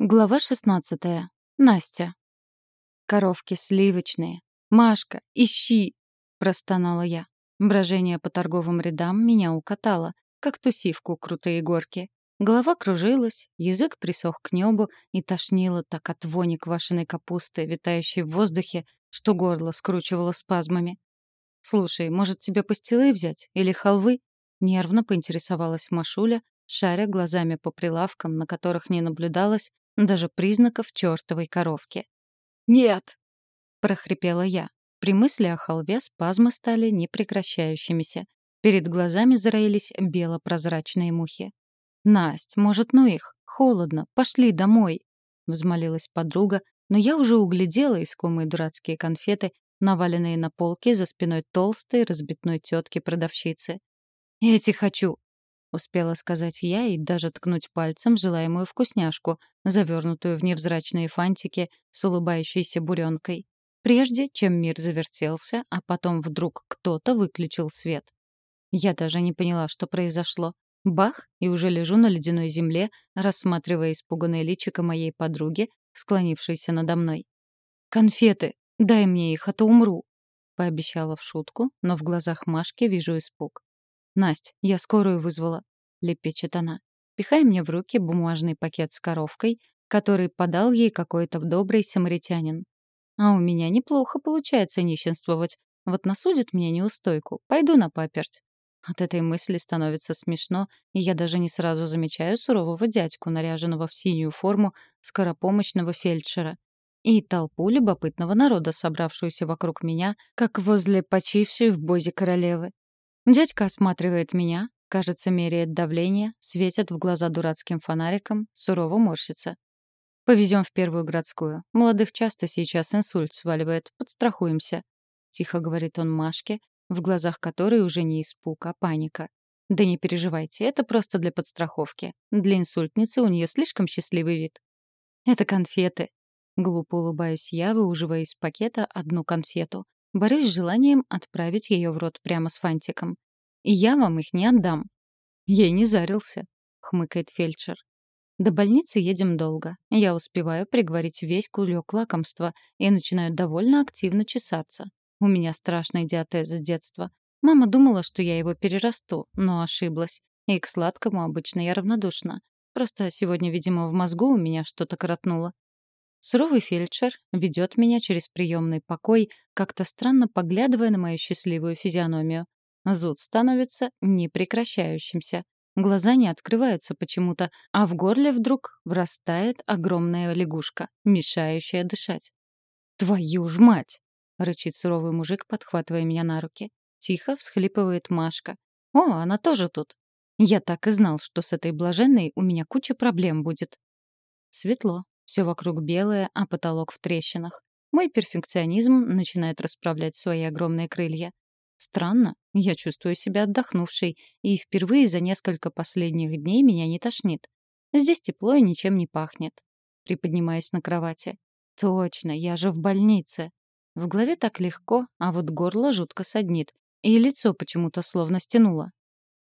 Глава 16. Настя. Коровки сливочные. Машка, ищи, простонала я. Брожение по торговым рядам меня укатало, как тусивку крутые горки. Голова кружилась, язык присох к небу и тошнило так от вони квашеной капусты, витающей в воздухе, что горло скручивало спазмами. «Слушай, может, тебе пастилы взять? Или халвы?» Нервно поинтересовалась Машуля, шаря глазами по прилавкам, на которых не наблюдалось даже признаков чертовой коровки. «Нет!» — прохрипела я. При мысли о халве спазмы стали непрекращающимися. Перед глазами зароились белопрозрачные мухи. «Насть, может, ну их? Холодно. Пошли домой!» — взмолилась подруга, но я уже углядела искомые дурацкие конфеты, наваленные на полке за спиной толстой разбитной тетки-продавщицы. «Эти хочу!» Успела сказать я и даже ткнуть пальцем желаемую вкусняшку, завернутую в невзрачные фантики с улыбающейся буренкой. Прежде чем мир завертелся, а потом вдруг кто-то выключил свет. Я даже не поняла, что произошло. Бах, и уже лежу на ледяной земле, рассматривая испуганное личико моей подруги, склонившейся надо мной. «Конфеты! Дай мне их, а то умру!» — пообещала в шутку, но в глазах Машки вижу испуг. «Насть, я скорую вызвала», — лепечет она. Пихай мне в руки бумажный пакет с коровкой, который подал ей какой-то добрый самаритянин. А у меня неплохо получается нищенствовать. Вот насудит мне неустойку, пойду на паперть. От этой мысли становится смешно, и я даже не сразу замечаю сурового дядьку, наряженного в синюю форму скоропомощного фельдшера, и толпу любопытного народа, собравшуюся вокруг меня, как возле почившей в бозе королевы. Дядька осматривает меня, кажется, меряет давление, светит в глаза дурацким фонариком, сурово морщится. Повезем в первую городскую. Молодых часто сейчас инсульт сваливает, подстрахуемся. Тихо говорит он Машке, в глазах которой уже не испуг, а паника. Да не переживайте, это просто для подстраховки. Для инсультницы у нее слишком счастливый вид. Это конфеты. Глупо улыбаюсь я, выуживая из пакета одну конфету. Борюсь с желанием отправить ее в рот прямо с фантиком. И я вам их не отдам. Ей не зарился, хмыкает фельдшер. До больницы едем долго. Я успеваю приговорить весь кулек лакомства и начинаю довольно активно чесаться. У меня страшный диатез с детства. Мама думала, что я его перерасту, но ошиблась. И к сладкому обычно я равнодушна. Просто сегодня, видимо, в мозгу у меня что-то коротнуло. Суровый фельдшер ведет меня через приемный покой, как-то странно поглядывая на мою счастливую физиономию. Зуд становится непрекращающимся. Глаза не открываются почему-то, а в горле вдруг врастает огромная лягушка, мешающая дышать. «Твою ж мать!» — рычит суровый мужик, подхватывая меня на руки. Тихо всхлипывает Машка. «О, она тоже тут!» Я так и знал, что с этой блаженной у меня куча проблем будет. Светло. Все вокруг белое, а потолок в трещинах. Мой перфекционизм начинает расправлять свои огромные крылья. Странно, я чувствую себя отдохнувшей, и впервые за несколько последних дней меня не тошнит. Здесь тепло и ничем не пахнет. Приподнимаюсь на кровати. Точно, я же в больнице. В голове так легко, а вот горло жутко саднит. И лицо почему-то словно стянуло.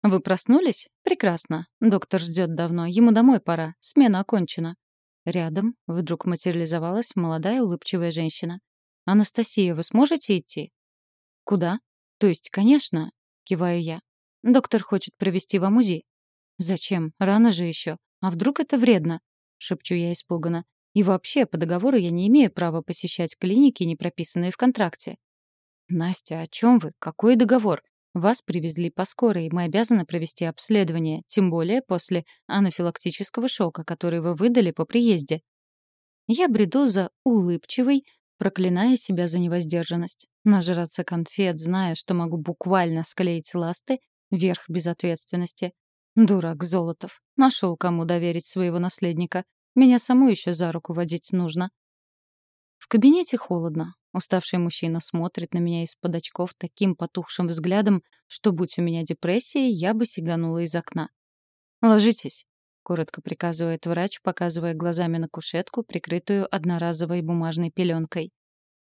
Вы проснулись? Прекрасно. Доктор ждет давно, ему домой пора. Смена окончена. Рядом вдруг материализовалась молодая улыбчивая женщина. «Анастасия, вы сможете идти?» «Куда?» «То есть, конечно», — киваю я. «Доктор хочет провести вам УЗИ». «Зачем? Рано же еще. А вдруг это вредно?» — шепчу я испуганно. «И вообще, по договору я не имею права посещать клиники, не прописанные в контракте». «Настя, о чем вы? Какой договор? Вас привезли по скорой, и мы обязаны провести обследование, тем более после анафилактического шока, который вы выдали по приезде. Я бреду за улыбчивой, проклиная себя за невоздержанность. Нажраться конфет, зная, что могу буквально склеить ласты, верх безответственности. Дурак Золотов. Нашел, кому доверить своего наследника. Меня саму еще за руку водить нужно. В кабинете холодно. Уставший мужчина смотрит на меня из-под очков таким потухшим взглядом, что, будь у меня депрессия, я бы сиганула из окна. «Ложитесь», — коротко приказывает врач, показывая глазами на кушетку, прикрытую одноразовой бумажной пеленкой.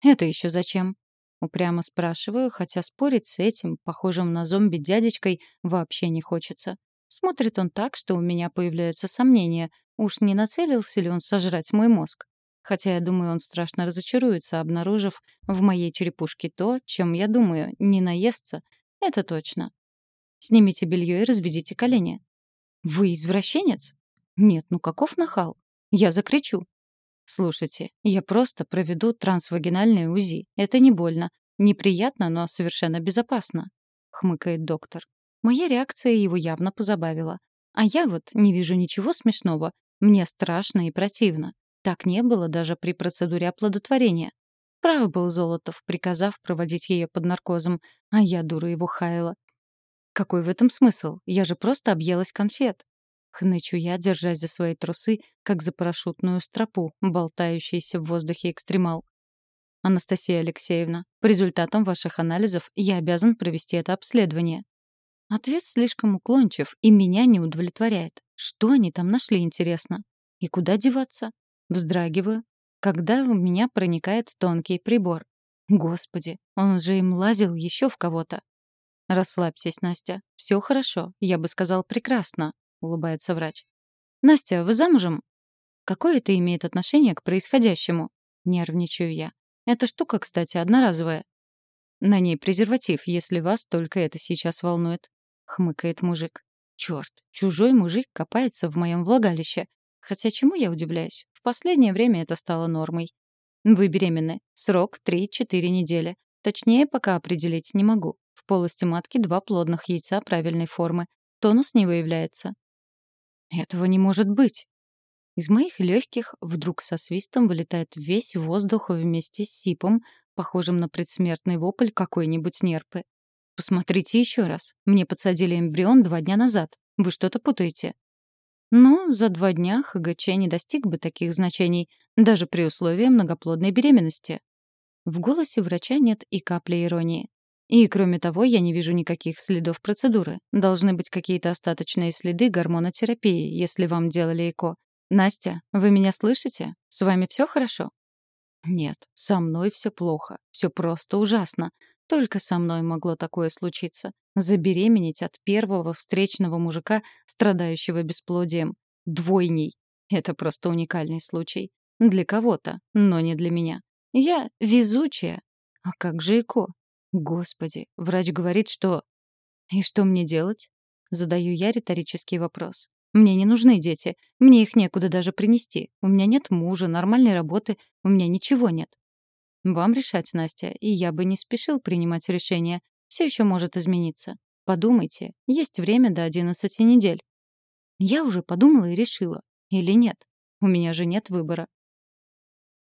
«Это еще зачем?» Упрямо спрашиваю, хотя спорить с этим, похожим на зомби дядечкой, вообще не хочется. Смотрит он так, что у меня появляются сомнения, Уж не нацелился ли он сожрать мой мозг? Хотя я думаю, он страшно разочаруется, обнаружив в моей черепушке то, чем я думаю, не наестся. Это точно. Снимите белье и разведите колени. Вы извращенец? Нет, ну каков нахал? Я закричу. Слушайте, я просто проведу трансвагинальное УЗИ. Это не больно. Неприятно, но совершенно безопасно. Хмыкает доктор. Моя реакция его явно позабавила. А я вот не вижу ничего смешного. Мне страшно и противно. Так не было даже при процедуре оплодотворения. Прав был Золотов, приказав проводить ее под наркозом, а я, дура, его хаяла. Какой в этом смысл? Я же просто объелась конфет. Хнычу я, держась за свои трусы, как за парашютную стропу, болтающийся в воздухе экстремал. Анастасия Алексеевна, по результатам ваших анализов я обязан провести это обследование. Ответ слишком уклончив и меня не удовлетворяет. Что они там нашли, интересно? И куда деваться? Вздрагиваю, когда в меня проникает тонкий прибор. Господи, он же им лазил еще в кого-то. Расслабьтесь, Настя. Все хорошо. Я бы сказал, прекрасно, улыбается врач. Настя, вы замужем? Какое это имеет отношение к происходящему? Нервничаю я. Эта штука, кстати, одноразовая. На ней презерватив, если вас только это сейчас волнует. Хмыкает мужик. Черт, чужой мужик копается в моем влагалище. Хотя чему я удивляюсь? В последнее время это стало нормой. Вы беременны. Срок 3-4 недели. Точнее, пока определить не могу. В полости матки два плодных яйца правильной формы. Тонус не выявляется. Этого не может быть. Из моих легких вдруг со свистом вылетает весь воздух вместе с сипом, похожим на предсмертный вопль какой-нибудь нерпы. Посмотрите еще раз. Мне подсадили эмбрион два дня назад. Вы что-то путаете. Но за два дня ХГЧ не достиг бы таких значений, даже при условии многоплодной беременности. В голосе врача нет и капли иронии. И, кроме того, я не вижу никаких следов процедуры. Должны быть какие-то остаточные следы гормонотерапии, если вам делали ЭКО. Настя, вы меня слышите? С вами все хорошо? Нет, со мной все плохо. Все просто ужасно. Только со мной могло такое случиться. Забеременеть от первого встречного мужика, страдающего бесплодием. Двойней. Это просто уникальный случай. Для кого-то, но не для меня. Я везучая. А как же ЭКО? Господи, врач говорит, что... И что мне делать? Задаю я риторический вопрос. Мне не нужны дети. Мне их некуда даже принести. У меня нет мужа, нормальной работы. У меня ничего нет. Вам решать, Настя, и я бы не спешил принимать решение. Все еще может измениться. Подумайте, есть время до 11 недель. Я уже подумала и решила. Или нет? У меня же нет выбора.